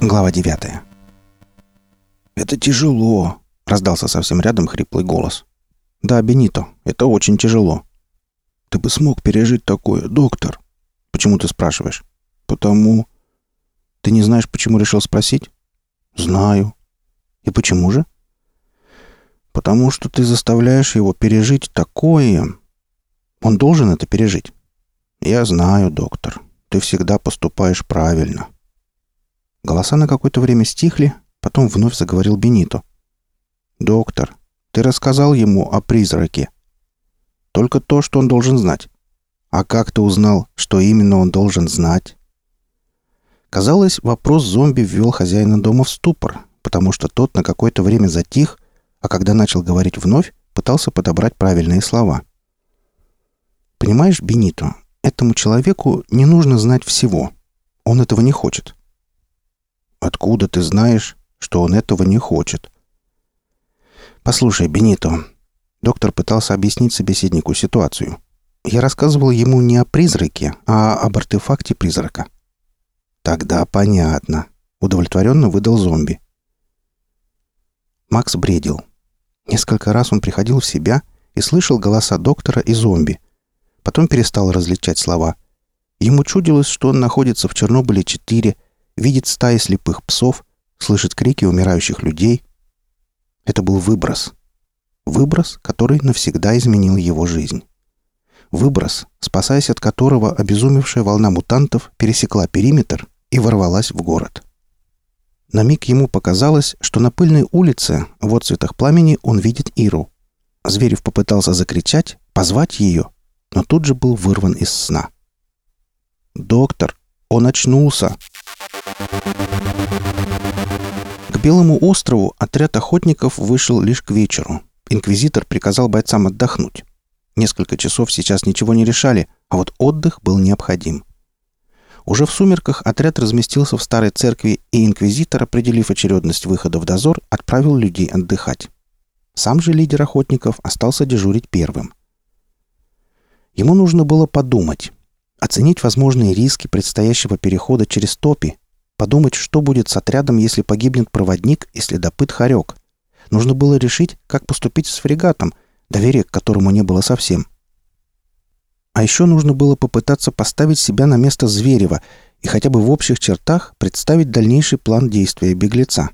Глава 9 «Это тяжело», — раздался совсем рядом хриплый голос. «Да, Бенито, это очень тяжело». «Ты бы смог пережить такое, доктор?» «Почему ты спрашиваешь?» «Потому...» «Ты не знаешь, почему решил спросить?» «Знаю». «И почему же?» «Потому что ты заставляешь его пережить такое...» «Он должен это пережить». «Я знаю, доктор. Ты всегда поступаешь правильно». Голоса на какое-то время стихли, потом вновь заговорил Бенито. «Доктор, ты рассказал ему о призраке. Только то, что он должен знать. А как ты узнал, что именно он должен знать?» Казалось, вопрос зомби ввел хозяина дома в ступор, потому что тот на какое-то время затих, а когда начал говорить вновь, пытался подобрать правильные слова. «Понимаешь, Бенито, этому человеку не нужно знать всего. Он этого не хочет. Откуда ты знаешь, что он этого не хочет? Послушай, Бенито. Доктор пытался объяснить собеседнику ситуацию. Я рассказывал ему не о призраке, а об артефакте призрака. Тогда понятно. Удовлетворенно выдал зомби. Макс бредил. Несколько раз он приходил в себя и слышал голоса доктора и зомби. Потом перестал различать слова. Ему чудилось, что он находится в Чернобыле-4 видит стаи слепых псов, слышит крики умирающих людей. Это был выброс. Выброс, который навсегда изменил его жизнь. Выброс, спасаясь от которого обезумевшая волна мутантов пересекла периметр и ворвалась в город. На миг ему показалось, что на пыльной улице, в отцветах пламени, он видит Иру. Зверев попытался закричать, позвать ее, но тут же был вырван из сна. «Доктор, он очнулся!» К Белому острову отряд охотников вышел лишь к вечеру. Инквизитор приказал бойцам отдохнуть. Несколько часов сейчас ничего не решали, а вот отдых был необходим. Уже в сумерках отряд разместился в старой церкви, и инквизитор, определив очередность выхода в дозор, отправил людей отдыхать. Сам же лидер охотников остался дежурить первым. Ему нужно было подумать, оценить возможные риски предстоящего перехода через топи, Подумать, что будет с отрядом, если погибнет проводник и следопыт Харек. Нужно было решить, как поступить с фрегатом, доверия к которому не было совсем. А еще нужно было попытаться поставить себя на место Зверева и хотя бы в общих чертах представить дальнейший план действия беглеца.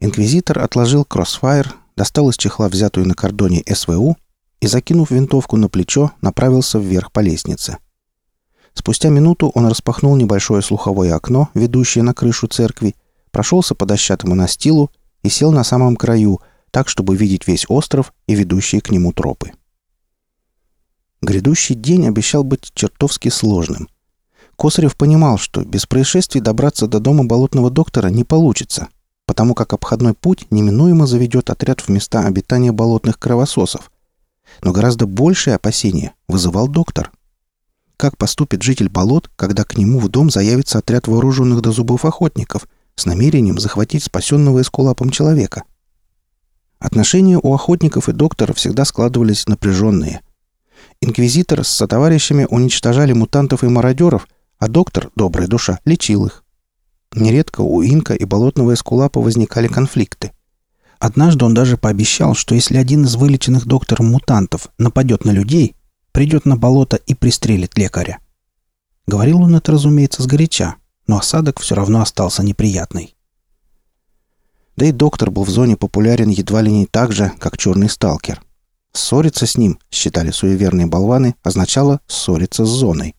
Инквизитор отложил кроссфайр, достал из чехла взятую на кордоне СВУ и, закинув винтовку на плечо, направился вверх по лестнице. Спустя минуту он распахнул небольшое слуховое окно, ведущее на крышу церкви, прошелся по дощатому настилу и сел на самом краю, так, чтобы видеть весь остров и ведущие к нему тропы. Грядущий день обещал быть чертовски сложным. Косарев понимал, что без происшествий добраться до дома болотного доктора не получится, потому как обходной путь неминуемо заведет отряд в места обитания болотных кровососов. Но гораздо большее опасение вызывал доктор – как поступит житель болот, когда к нему в дом заявится отряд вооруженных до зубов охотников с намерением захватить спасенного эскулапом человека. Отношения у охотников и доктора всегда складывались напряженные. Инквизитор с сотоварищами уничтожали мутантов и мародеров, а доктор, добрая душа, лечил их. Нередко у инка и болотного эскулапа возникали конфликты. Однажды он даже пообещал, что если один из вылеченных доктором мутантов нападет на людей, придет на болото и пристрелит лекаря. Говорил он это, разумеется, сгоряча, но осадок все равно остался неприятный. Да и доктор был в зоне популярен едва ли не так же, как черный сталкер. Ссориться с ним, считали суеверные болваны, означало ссориться с зоной.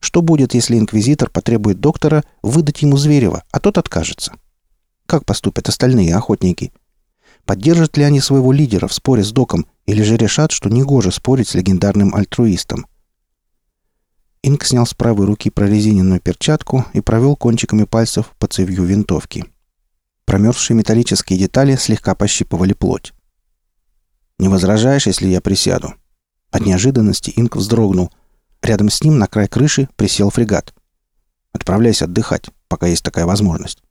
Что будет, если инквизитор потребует доктора выдать ему Зверева, а тот откажется? Как поступят остальные охотники – Поддержат ли они своего лидера в споре с доком, или же решат, что негоже спорить с легендарным альтруистом? Инк снял с правой руки прорезиненную перчатку и провел кончиками пальцев по цевью винтовки. Промерзшие металлические детали слегка пощипывали плоть. «Не возражаешь, если я присяду?» От неожиданности Инк вздрогнул. Рядом с ним на край крыши присел фрегат. «Отправляйся отдыхать, пока есть такая возможность».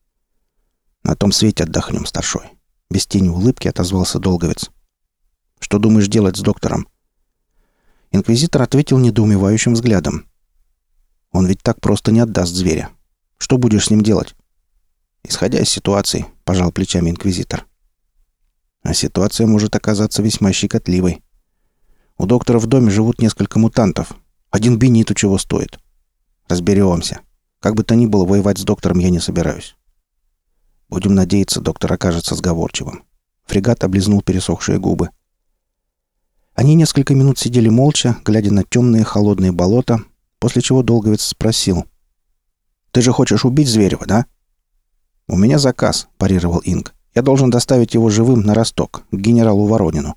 «На том свете отдохнем, старшой. Без тени улыбки отозвался Долговец. «Что думаешь делать с доктором?» Инквизитор ответил недоумевающим взглядом. «Он ведь так просто не отдаст зверя. Что будешь с ним делать?» «Исходя из ситуации», — пожал плечами инквизитор. «А ситуация может оказаться весьма щекотливой. У доктора в доме живут несколько мутантов. Один бениту чего стоит. Разберемся. Как бы то ни было, воевать с доктором я не собираюсь. Будем надеяться, доктор окажется сговорчивым. Фрегат облизнул пересохшие губы. Они несколько минут сидели молча, глядя на темные холодные болота, после чего Долговец спросил. «Ты же хочешь убить Зверева, да?» «У меня заказ», — парировал Инг. «Я должен доставить его живым на Росток, к генералу Воронину».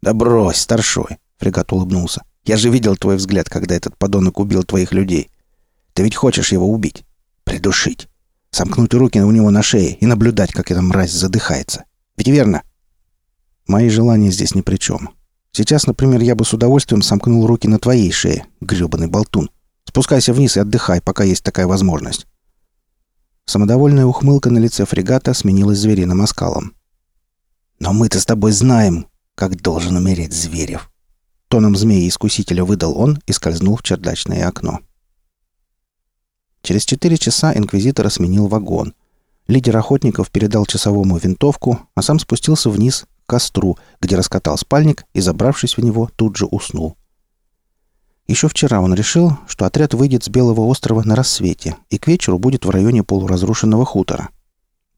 «Да брось, старшой!» — фрегат улыбнулся. «Я же видел твой взгляд, когда этот подонок убил твоих людей. Ты ведь хочешь его убить, придушить, сомкнуть руки у него на шее и наблюдать, как эта мразь задыхается. Ведь верно?» «Мои желания здесь ни при чем. Сейчас, например, я бы с удовольствием сомкнул руки на твоей шее, грёбаный болтун. Спускайся вниз и отдыхай, пока есть такая возможность». Самодовольная ухмылка на лице фрегата сменилась звериным оскалом. «Но мы-то с тобой знаем, как должен умереть Зверев!» Тоном змеи-искусителя выдал он и скользнул в чердачное окно. Через четыре часа инквизитора сменил вагон. Лидер охотников передал часовому винтовку, а сам спустился вниз к костру, где раскатал спальник и, забравшись в него, тут же уснул. Еще вчера он решил, что отряд выйдет с Белого острова на рассвете и к вечеру будет в районе полуразрушенного хутора.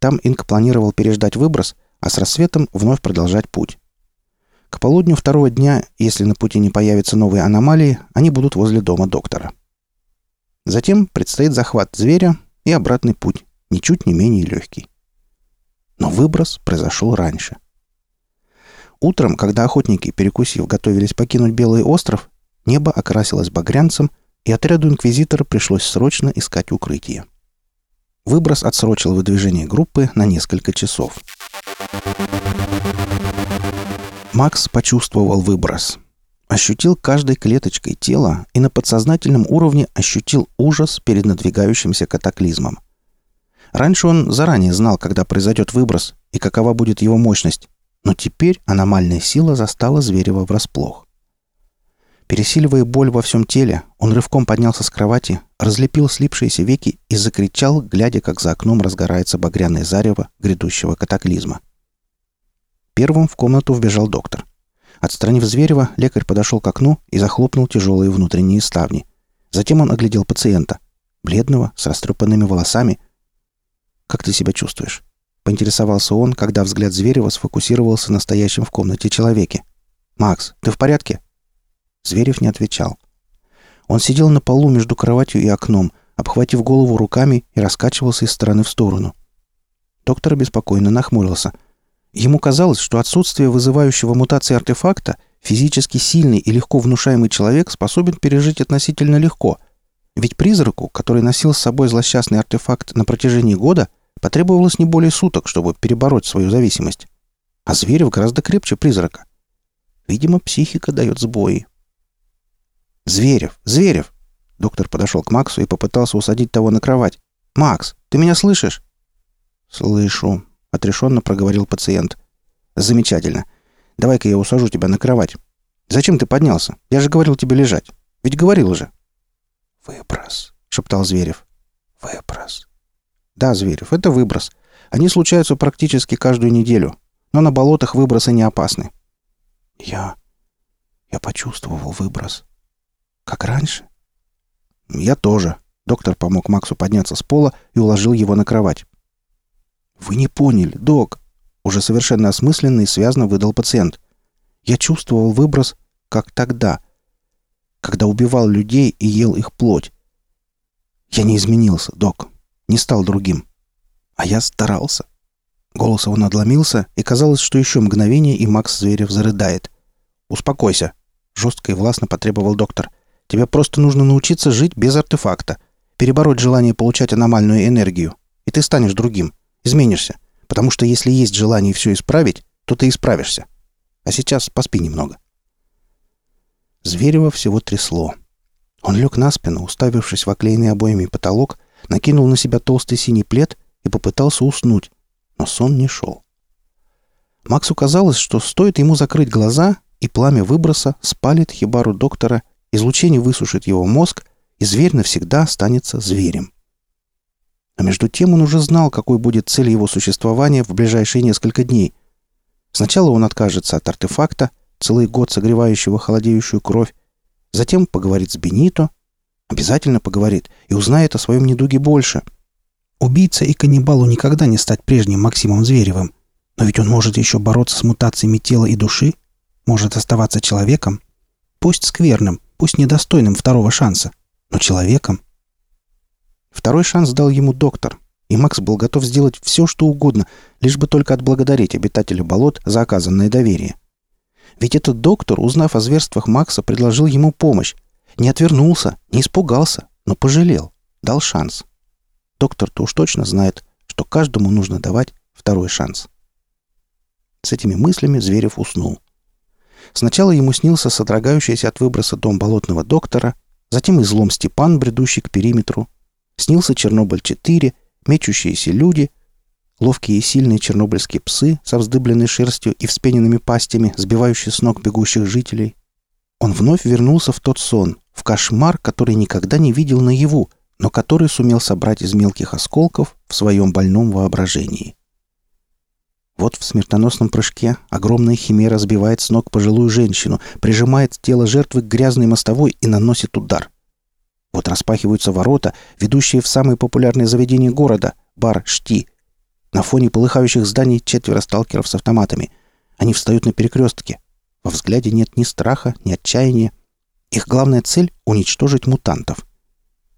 Там Инк планировал переждать выброс, а с рассветом вновь продолжать путь. К полудню второго дня, если на пути не появятся новые аномалии, они будут возле дома доктора. Затем предстоит захват зверя и обратный путь, ничуть не менее легкий. Но выброс произошел раньше. Утром, когда охотники, перекусив, готовились покинуть Белый остров, небо окрасилось багрянцем, и отряду инквизитора пришлось срочно искать укрытие. Выброс отсрочил выдвижение группы на несколько часов. Макс почувствовал выброс. Ощутил каждой клеточкой тела и на подсознательном уровне ощутил ужас перед надвигающимся катаклизмом. Раньше он заранее знал, когда произойдет выброс и какова будет его мощность, но теперь аномальная сила застала Зверева врасплох. Пересиливая боль во всем теле, он рывком поднялся с кровати, разлепил слипшиеся веки и закричал, глядя, как за окном разгорается багряное зарево грядущего катаклизма. Первым в комнату вбежал доктор. Отстранив Зверева, лекарь подошел к окну и захлопнул тяжелые внутренние ставни. Затем он оглядел пациента. Бледного, с растрепанными волосами. «Как ты себя чувствуешь?» Поинтересовался он, когда взгляд Зверева сфокусировался на стоящем в комнате человеке. «Макс, ты в порядке?» Зверев не отвечал. Он сидел на полу между кроватью и окном, обхватив голову руками и раскачивался из стороны в сторону. Доктор беспокойно нахмурился – Ему казалось, что отсутствие вызывающего мутации артефакта физически сильный и легко внушаемый человек способен пережить относительно легко. Ведь призраку, который носил с собой злосчастный артефакт на протяжении года, потребовалось не более суток, чтобы перебороть свою зависимость. А Зверев гораздо крепче призрака. Видимо, психика дает сбои. «Зверев! Зверев!» Доктор подошел к Максу и попытался усадить того на кровать. «Макс, ты меня слышишь?» «Слышу», — отрешенно проговорил пациент. «Замечательно. Давай-ка я усажу тебя на кровать. Зачем ты поднялся? Я же говорил тебе лежать. Ведь говорил же». «Выброс», — шептал Зверев. «Выброс». «Да, Зверев, это выброс. Они случаются практически каждую неделю. Но на болотах выбросы не опасны». «Я... я почувствовал выброс. Как раньше?» «Я тоже». Доктор помог Максу подняться с пола и уложил его на кровать. «Вы не поняли, док!» Уже совершенно осмысленно и связно выдал пациент. «Я чувствовал выброс, как тогда, когда убивал людей и ел их плоть. Я не изменился, док. Не стал другим. А я старался». Голос его надломился, и казалось, что еще мгновение, и Макс Зверев зарыдает. «Успокойся», — жестко и властно потребовал доктор. «Тебе просто нужно научиться жить без артефакта, перебороть желание получать аномальную энергию, и ты станешь другим. Изменишься. Потому что если есть желание все исправить, то ты исправишься. А сейчас поспи немного. Зверева всего трясло. Он лег на спину, уставившись в оклеенный обоями потолок, накинул на себя толстый синий плед и попытался уснуть, но сон не шел. Максу казалось, что стоит ему закрыть глаза, и пламя выброса спалит хибару доктора, излучение высушит его мозг, и зверь навсегда останется зверем. А между тем он уже знал, какой будет цель его существования в ближайшие несколько дней. Сначала он откажется от артефакта, целый год согревающего холодеющую кровь, затем поговорит с Бенито, обязательно поговорит и узнает о своем недуге больше. Убийца и каннибалу никогда не стать прежним Максимом Зверевым, но ведь он может еще бороться с мутациями тела и души, может оставаться человеком, пусть скверным, пусть недостойным второго шанса, но человеком. Второй шанс дал ему доктор, и Макс был готов сделать все, что угодно, лишь бы только отблагодарить обитателя болот за оказанное доверие. Ведь этот доктор, узнав о зверствах Макса, предложил ему помощь. Не отвернулся, не испугался, но пожалел, дал шанс. Доктор-то уж точно знает, что каждому нужно давать второй шанс. С этими мыслями Зверев уснул. Сначала ему снился содрогающийся от выброса дом болотного доктора, затем излом Степан, бредущий к периметру, Снился Чернобыль-4, мечущиеся люди, ловкие и сильные чернобыльские псы со вздыбленной шерстью и вспененными пастями, сбивающие с ног бегущих жителей. Он вновь вернулся в тот сон, в кошмар, который никогда не видел наяву, но который сумел собрать из мелких осколков в своем больном воображении. Вот в смертоносном прыжке огромная химера сбивает с ног пожилую женщину, прижимает тело жертвы к грязной мостовой и наносит удар — вот распахиваются ворота, ведущие в самое популярное заведение города — бар «Шти». На фоне полыхающих зданий четверо сталкеров с автоматами. Они встают на перекрестке. Во взгляде нет ни страха, ни отчаяния. Их главная цель — уничтожить мутантов.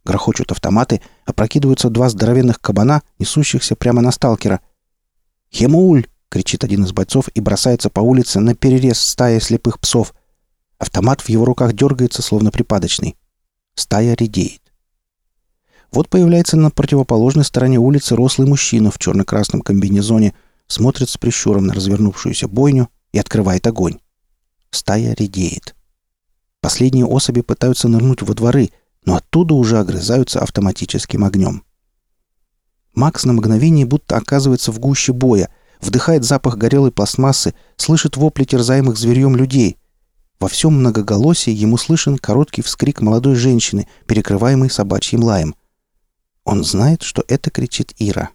Грохочут автоматы, опрокидываются два здоровенных кабана, несущихся прямо на сталкера. «Хемуль!» — кричит один из бойцов и бросается по улице на перерез стаи слепых псов. Автомат в его руках дергается, словно припадочный. Стая редеет. Вот появляется на противоположной стороне улицы рослый мужчина в черно-красном комбинезоне, смотрит с прищуром на развернувшуюся бойню и открывает огонь. Стая редеет. Последние особи пытаются нырнуть во дворы, но оттуда уже огрызаются автоматическим огнем. Макс на мгновение будто оказывается в гуще боя, вдыхает запах горелой пластмассы, слышит вопли терзаемых зверьем людей, во всем многоголосии ему слышен короткий вскрик молодой женщины, перекрываемый собачьим лаем. Он знает, что это кричит Ира.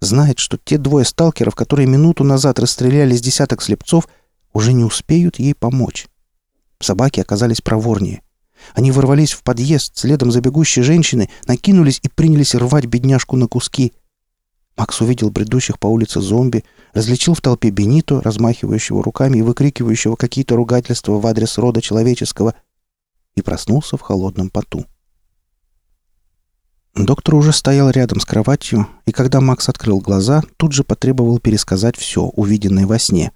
Знает, что те двое сталкеров, которые минуту назад расстреляли с десяток слепцов, уже не успеют ей помочь. Собаки оказались проворнее. Они ворвались в подъезд следом за бегущей женщиной, накинулись и принялись рвать бедняжку на куски. Макс увидел бредущих по улице зомби, различил в толпе Бенито, размахивающего руками и выкрикивающего какие-то ругательства в адрес рода человеческого, и проснулся в холодном поту. Доктор уже стоял рядом с кроватью, и когда Макс открыл глаза, тут же потребовал пересказать все, увиденное во сне.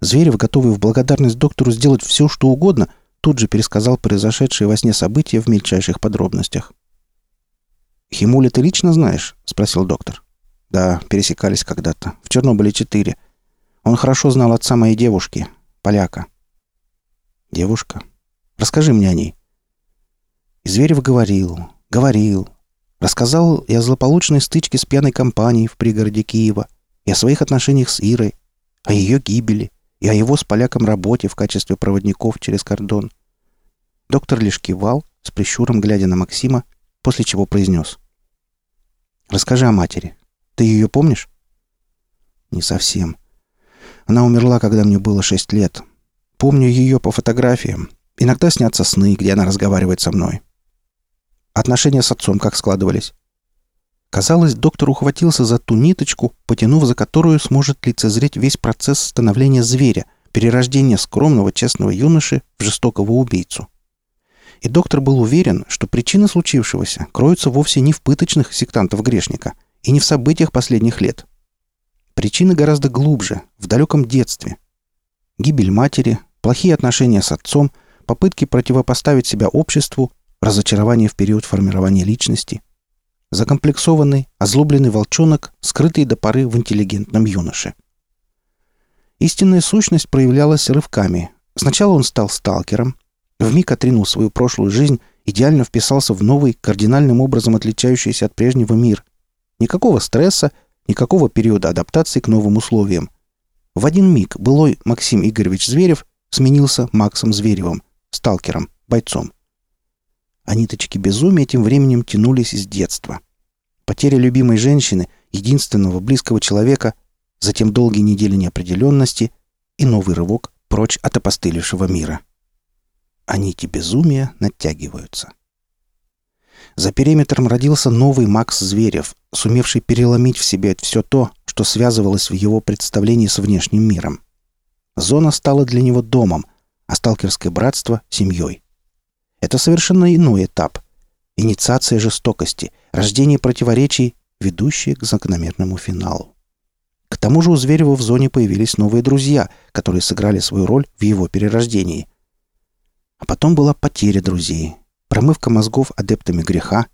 Зверев, готовый в благодарность доктору сделать все, что угодно, тут же пересказал произошедшие во сне события в мельчайших подробностях. «Химуля ты лично знаешь?» — спросил доктор. Да, пересекались когда-то. В Чернобыле-4. Он хорошо знал отца моей девушки, поляка. Девушка? Расскажи мне о ней. И Зверев говорил, говорил. Рассказал и о злополучной стычке с пьяной компанией в пригороде Киева, и о своих отношениях с Ирой, о ее гибели, и о его с поляком работе в качестве проводников через кордон. Доктор лишь кивал, с прищуром глядя на Максима, после чего произнес. «Расскажи о матери. Ты ее помнишь?» «Не совсем. Она умерла, когда мне было шесть лет. Помню ее по фотографиям. Иногда снятся сны, где она разговаривает со мной. Отношения с отцом как складывались?» Казалось, доктор ухватился за ту ниточку, потянув за которую сможет лицезреть весь процесс становления зверя, перерождения скромного, честного юноши в жестокого убийцу. И доктор был уверен, что причины случившегося кроются вовсе не в пыточных сектантов-грешника – и не в событиях последних лет. Причины гораздо глубже, в далеком детстве. Гибель матери, плохие отношения с отцом, попытки противопоставить себя обществу, разочарование в период формирования личности. Закомплексованный, озлобленный волчонок, скрытый до поры в интеллигентном юноше. Истинная сущность проявлялась рывками. Сначала он стал сталкером, вмиг отринул свою прошлую жизнь, идеально вписался в новый, кардинальным образом отличающийся от прежнего мир – Никакого стресса, никакого периода адаптации к новым условиям. В один миг былой Максим Игоревич Зверев сменился Максом Зверевым, сталкером, бойцом. А ниточки безумия тем временем тянулись из детства. Потеря любимой женщины, единственного близкого человека, затем долгие недели неопределенности и новый рывок прочь от опостылевшего мира. А нити безумия натягиваются. За периметром родился новый Макс Зверев, сумевший переломить в себе все то, что связывалось в его представлении с внешним миром. Зона стала для него домом, а сталкерское братство — семьей. Это совершенно иной этап. Инициация жестокости, рождение противоречий, ведущие к закономерному финалу. К тому же у Зверева в зоне появились новые друзья, которые сыграли свою роль в его перерождении. А потом была потеря друзей, промывка мозгов адептами греха.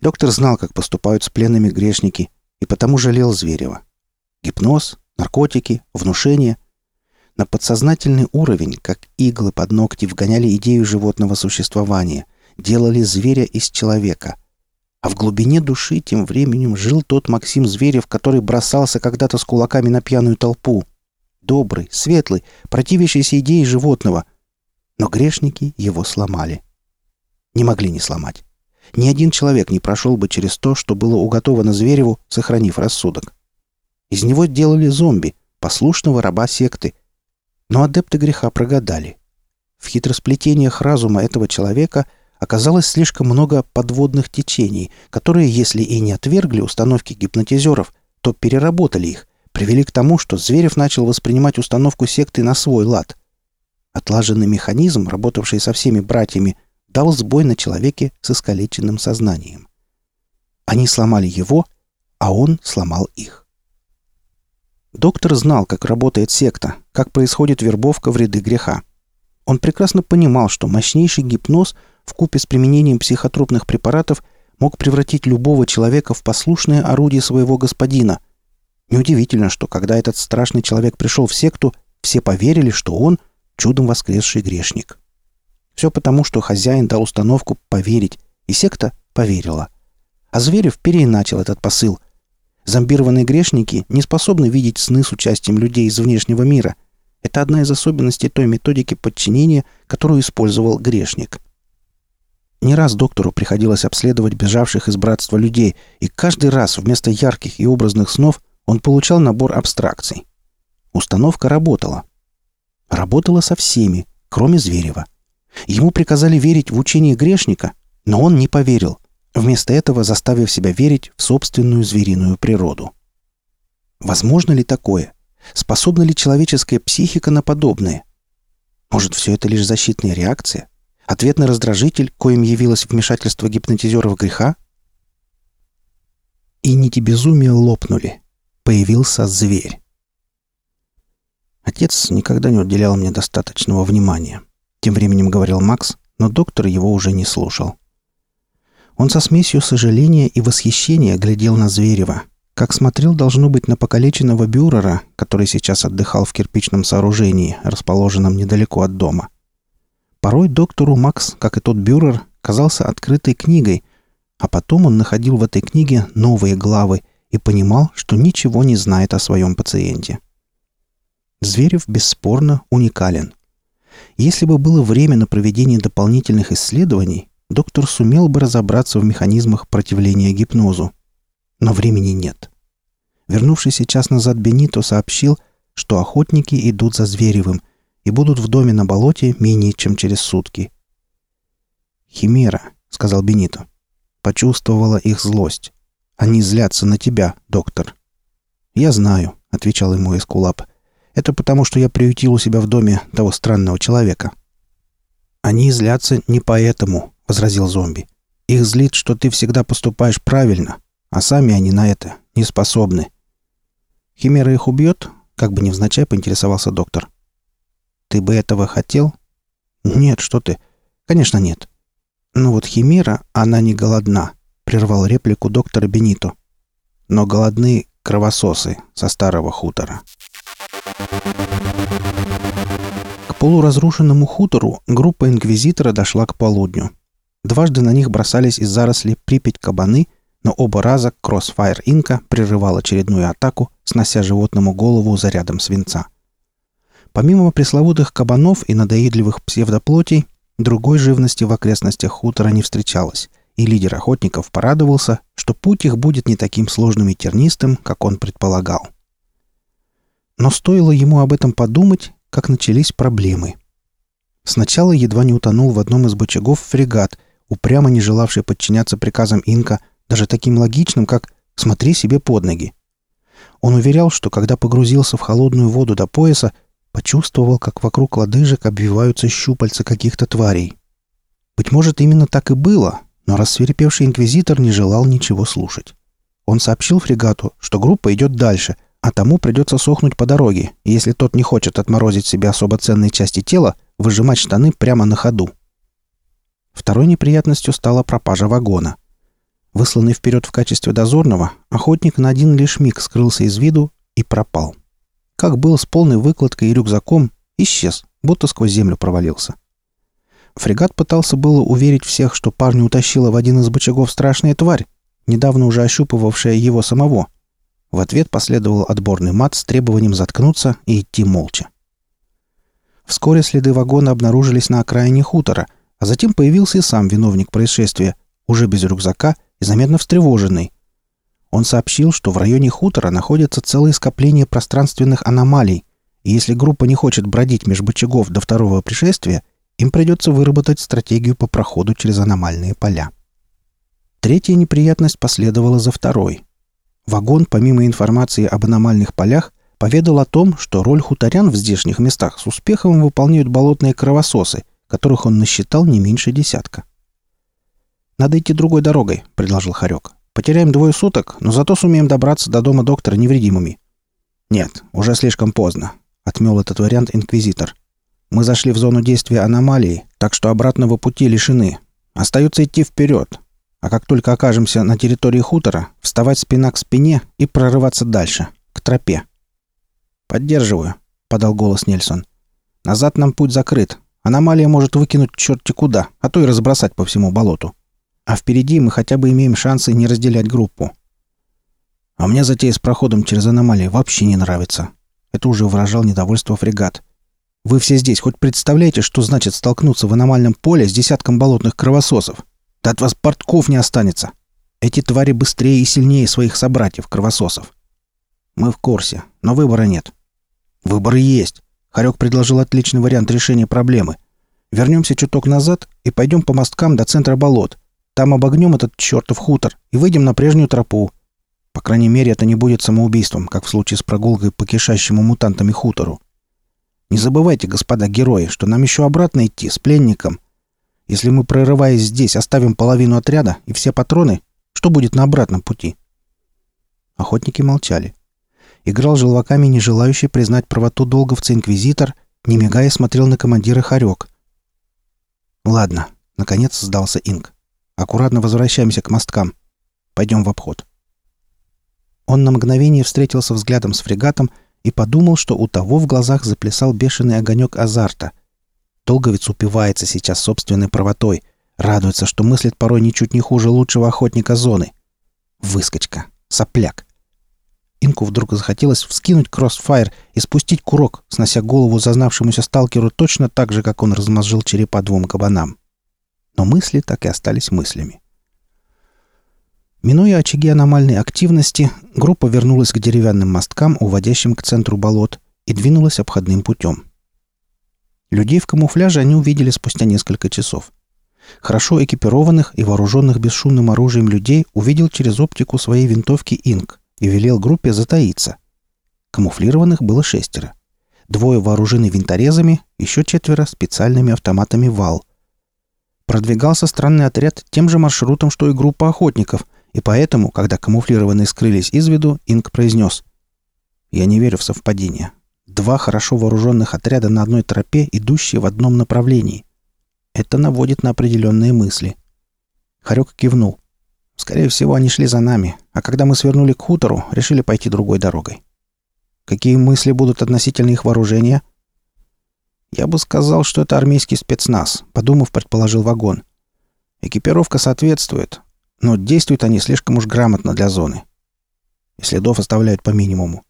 Доктор знал, как поступают с пленными грешники, и потому жалел Зверева. Гипноз, наркотики, внушение. На подсознательный уровень, как иглы под ногти, вгоняли идею животного существования, делали зверя из человека — а в глубине души тем временем жил тот Максим Зверев, который бросался когда-то с кулаками на пьяную толпу. Добрый, светлый, противящийся идее животного. Но грешники его сломали. Не могли не сломать. Ни один человек не прошел бы через то, что было уготовано Звереву, сохранив рассудок. Из него делали зомби, послушного раба секты. Но адепты греха прогадали. В хитросплетениях разума этого человека – оказалось слишком много подводных течений, которые, если и не отвергли установки гипнотизеров, то переработали их, привели к тому, что Зверев начал воспринимать установку секты на свой лад. Отлаженный механизм, работавший со всеми братьями, дал сбой на человеке с искалеченным сознанием. Они сломали его, а он сломал их. Доктор знал, как работает секта, как происходит вербовка в ряды греха. Он прекрасно понимал, что мощнейший гипноз – в купе с применением психотропных препаратов мог превратить любого человека в послушное орудие своего господина. Неудивительно, что когда этот страшный человек пришел в секту, все поверили, что он – чудом воскресший грешник. Все потому, что хозяин дал установку поверить, и секта поверила. А Зверев переиначил этот посыл. Зомбированные грешники не способны видеть сны с участием людей из внешнего мира. Это одна из особенностей той методики подчинения, которую использовал грешник. Не раз доктору приходилось обследовать бежавших из братства людей, и каждый раз вместо ярких и образных снов он получал набор абстракций. Установка работала. Работала со всеми, кроме Зверева. Ему приказали верить в учение грешника, но он не поверил, вместо этого заставив себя верить в собственную звериную природу. Возможно ли такое? Способна ли человеческая психика на подобное? Может, все это лишь защитная реакция? Ответный раздражитель, коим явилось вмешательство гипнотизеров греха? И нити безумия лопнули. Появился зверь. Отец никогда не уделял мне достаточного внимания. Тем временем говорил Макс, но доктор его уже не слушал. Он со смесью сожаления и восхищения глядел на Зверева, как смотрел, должно быть, на покалеченного бюрера, который сейчас отдыхал в кирпичном сооружении, расположенном недалеко от дома. Порой доктору Макс, как и тот бюрер, казался открытой книгой, а потом он находил в этой книге новые главы и понимал, что ничего не знает о своем пациенте. Зверев бесспорно уникален. Если бы было время на проведение дополнительных исследований, доктор сумел бы разобраться в механизмах противления гипнозу. Но времени нет. Вернувшийся час назад Бенито сообщил, что охотники идут за Зверевым – и будут в доме на болоте менее чем через сутки. «Химера», — сказал Бенито. Почувствовала их злость. «Они злятся на тебя, доктор». «Я знаю», — отвечал ему Эскулап. «Это потому, что я приютил у себя в доме того странного человека». «Они злятся не поэтому», — возразил зомби. «Их злит, что ты всегда поступаешь правильно, а сами они на это не способны». «Химера их убьет?» — как бы невзначай поинтересовался доктор. Ты бы этого хотел? Нет, что ты. Конечно, нет. Но вот Химера, она не голодна, прервал реплику доктора Бенито. Но голодны кровососы со старого хутора. Полуразрушенному хутору группа инквизитора дошла к полудню. Дважды на них бросались из зарослей Припять кабаны, но оба раза Кроссфайр Инка прерывал очередную атаку, снося животному голову зарядом свинца. Помимо пресловутых кабанов и надоедливых псевдоплотей, другой живности в окрестностях хутора не встречалось, и лидер охотников порадовался, что путь их будет не таким сложным и тернистым, как он предполагал. Но стоило ему об этом подумать, как начались проблемы. Сначала едва не утонул в одном из бочагов фрегат, упрямо не желавший подчиняться приказам инка, даже таким логичным, как «смотри себе под ноги». Он уверял, что когда погрузился в холодную воду до пояса, почувствовал, как вокруг лодыжек обвиваются щупальца каких-то тварей. Быть может, именно так и было, но рассверепевший инквизитор не желал ничего слушать. Он сообщил фрегату, что группа идет дальше, а тому придется сохнуть по дороге, если тот не хочет отморозить себе особо ценные части тела, выжимать штаны прямо на ходу. Второй неприятностью стала пропажа вагона. Высланный вперед в качестве дозорного, охотник на один лишь миг скрылся из виду и пропал. Как был с полной выкладкой и рюкзаком, исчез, будто сквозь землю провалился. Фрегат пытался было уверить всех, что парня утащила в один из бочагов страшная тварь, недавно уже ощупывавшая его самого. В ответ последовал отборный мат с требованием заткнуться и идти молча. Вскоре следы вагона обнаружились на окраине хутора, а затем появился и сам виновник происшествия, уже без рюкзака и заметно встревоженный. Он сообщил, что в районе хутора находится целое скопление пространственных аномалий, и если группа не хочет бродить меж бычагов до второго пришествия, им придется выработать стратегию по проходу через аномальные поля. Третья неприятность последовала за второй. Вагон, помимо информации об аномальных полях, поведал о том, что роль хуторян в здешних местах с успехом выполняют болотные кровососы, которых он насчитал не меньше десятка. «Надо идти другой дорогой», — предложил Харек. «Потеряем двое суток, но зато сумеем добраться до дома доктора невредимыми». «Нет, уже слишком поздно», — отмел этот вариант инквизитор. «Мы зашли в зону действия аномалии, так что обратного пути лишены. Остается идти вперед. А как только окажемся на территории хутора, вставать спина к спине и прорываться дальше, к тропе. «Поддерживаю», — подал голос Нельсон. «Назад нам путь закрыт. Аномалия может выкинуть черти куда, а то и разбросать по всему болоту. А впереди мы хотя бы имеем шансы не разделять группу». «А мне затея с проходом через аномалии вообще не нравится». Это уже выражал недовольство фрегат. «Вы все здесь хоть представляете, что значит столкнуться в аномальном поле с десятком болотных кровососов? Да от вас портков не останется. Эти твари быстрее и сильнее своих собратьев-кровососов. Мы в курсе, но выбора нет. Выбор есть. Харек предложил отличный вариант решения проблемы. Вернемся чуток назад и пойдем по мосткам до центра болот. Там обогнем этот чертов хутор и выйдем на прежнюю тропу. По крайней мере, это не будет самоубийством, как в случае с прогулкой по кишащему мутантами хутору. Не забывайте, господа герои, что нам еще обратно идти с пленником. Если мы, прорываясь здесь, оставим половину отряда и все патроны, что будет на обратном пути?» Охотники молчали. Играл желваками не желающий признать правоту долговца-инквизитор, не мигая смотрел на командира Харек. «Ладно», — наконец сдался Инг. «Аккуратно возвращаемся к мосткам. Пойдем в обход». Он на мгновение встретился взглядом с фрегатом и подумал, что у того в глазах заплясал бешеный огонек азарта. Долговец упивается сейчас собственной правотой, радуется, что мыслит порой ничуть не хуже лучшего охотника зоны. Выскочка, сопляк. Инку вдруг захотелось вскинуть кроссфайр и спустить курок, снося голову зазнавшемуся сталкеру точно так же, как он размозжил черепа двум кабанам. Но мысли так и остались мыслями. Минуя очаги аномальной активности, группа вернулась к деревянным мосткам, уводящим к центру болот, и двинулась обходным путем. Людей в камуфляже они увидели спустя несколько часов. Хорошо экипированных и вооруженных бесшумным оружием людей увидел через оптику своей винтовки Инк и велел группе затаиться. Камуфлированных было шестеро. Двое вооружены винторезами, еще четверо — специальными автоматами «Вал». Продвигался странный отряд тем же маршрутом, что и группа охотников, и поэтому, когда камуфлированные скрылись из виду, Инк произнес «Я не верю в совпадение. Два хорошо вооруженных отряда на одной тропе, идущие в одном направлении. Это наводит на определенные мысли». Харек кивнул. Скорее всего, они шли за нами, а когда мы свернули к хутору, решили пойти другой дорогой. Какие мысли будут относительно их вооружения? Я бы сказал, что это армейский спецназ, подумав, предположил вагон. Экипировка соответствует, но действуют они слишком уж грамотно для зоны. И следов оставляют по минимуму.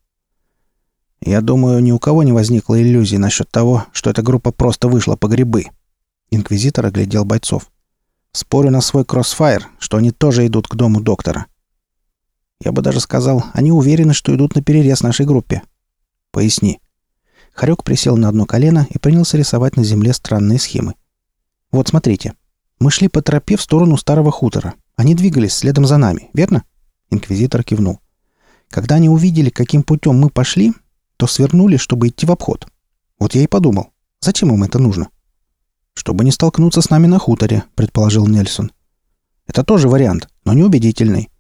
Я думаю, ни у кого не возникло иллюзий насчет того, что эта группа просто вышла по грибы. Инквизитор оглядел бойцов. Спорю на свой кроссфайр, что они тоже идут к дому доктора. Я бы даже сказал, они уверены, что идут на перерез нашей группе. Поясни. Харек присел на одно колено и принялся рисовать на земле странные схемы. Вот смотрите. Мы шли по тропе в сторону старого хутора. Они двигались следом за нами, верно? Инквизитор кивнул. Когда они увидели, каким путем мы пошли, то свернули, чтобы идти в обход. Вот я и подумал, зачем им это нужно? «Чтобы не столкнуться с нами на хуторе», — предположил Нельсон. «Это тоже вариант, но неубедительный.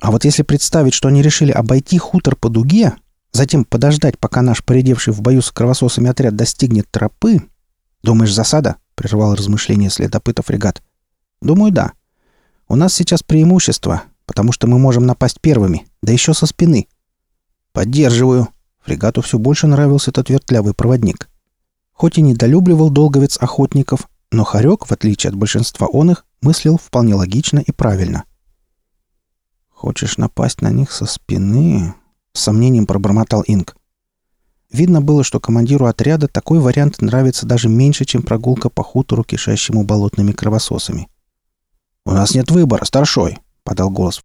А вот если представить, что они решили обойти хутор по дуге, затем подождать, пока наш поредевший в бою с кровососами отряд достигнет тропы... Думаешь, засада?» — прервал размышление следопыта фрегат. «Думаю, да. У нас сейчас преимущество, потому что мы можем напасть первыми, да еще со спины». «Поддерживаю». Фрегату все больше нравился этот вертлявый проводник. Хоть и недолюбливал долговец охотников, но Харек, в отличие от большинства он их, мыслил вполне логично и правильно. «Хочешь напасть на них со спины?» — с сомнением пробормотал Инг. Видно было, что командиру отряда такой вариант нравится даже меньше, чем прогулка по хутору, кишащему болотными кровососами. «У нас нет выбора, старшой!» — подал голос